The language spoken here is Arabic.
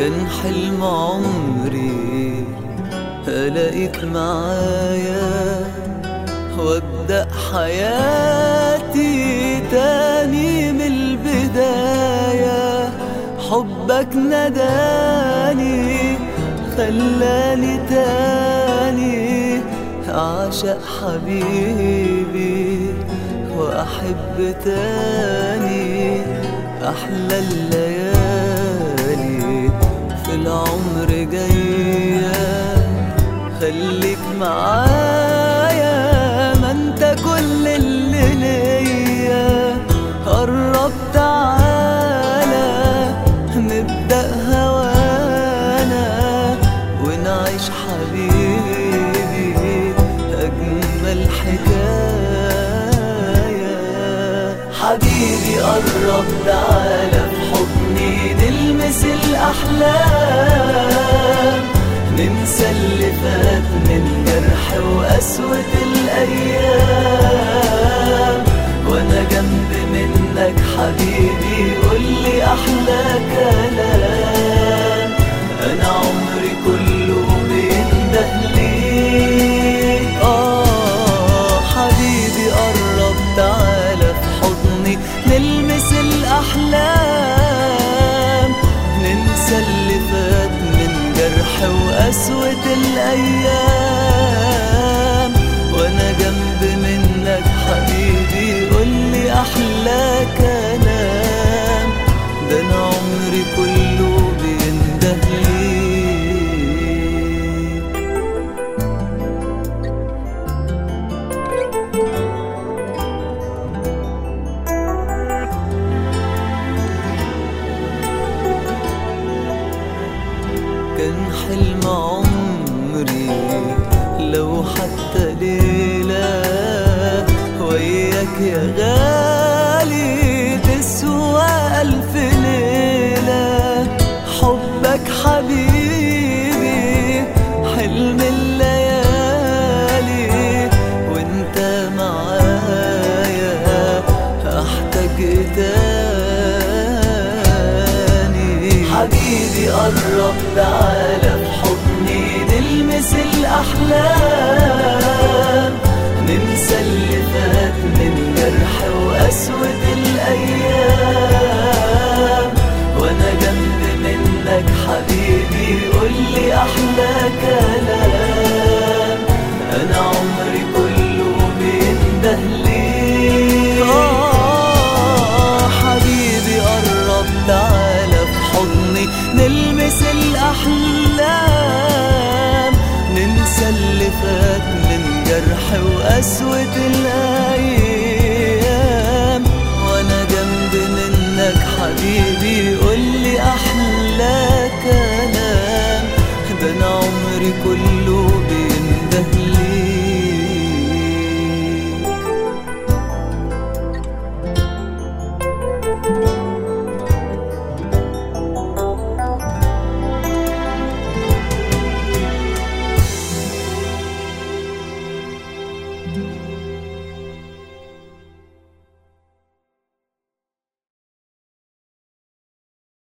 حلم عمري. ألاقيك معايا وأبدأ حياتي تاني من البداية. حبك نداني خلاني تاني. أعشق حبيبي وأحب تاني. أحلى الليالي. العمر جاية. خليك معايا ما انت كل اللي ليا. قرب تعالى نبدأ هوانا ونعيش حبيبي أجمل حكاية. حبيبي قرب تعالى في حضني نلمس الأحلام ننسى اللي فات من جرح وقسوة الأيام. من جرح وقسوة الأيام وأنا جنب منك كان حلم عمري لو حتى ليلة وياك يا غالي. حبيبي قرب تعالى حضني نلمس الأحلام. ننسى اللي فات من جرح وقسوة الأيام. وأنا جنب منك حبيبي قولي أحلى كلام نلمس الأحلام ننسى اللي فات من جرح وقسوة الأيام. وأنا جنب منك حبيبي قولي أحلى كلام ده أنا عمري كله بينده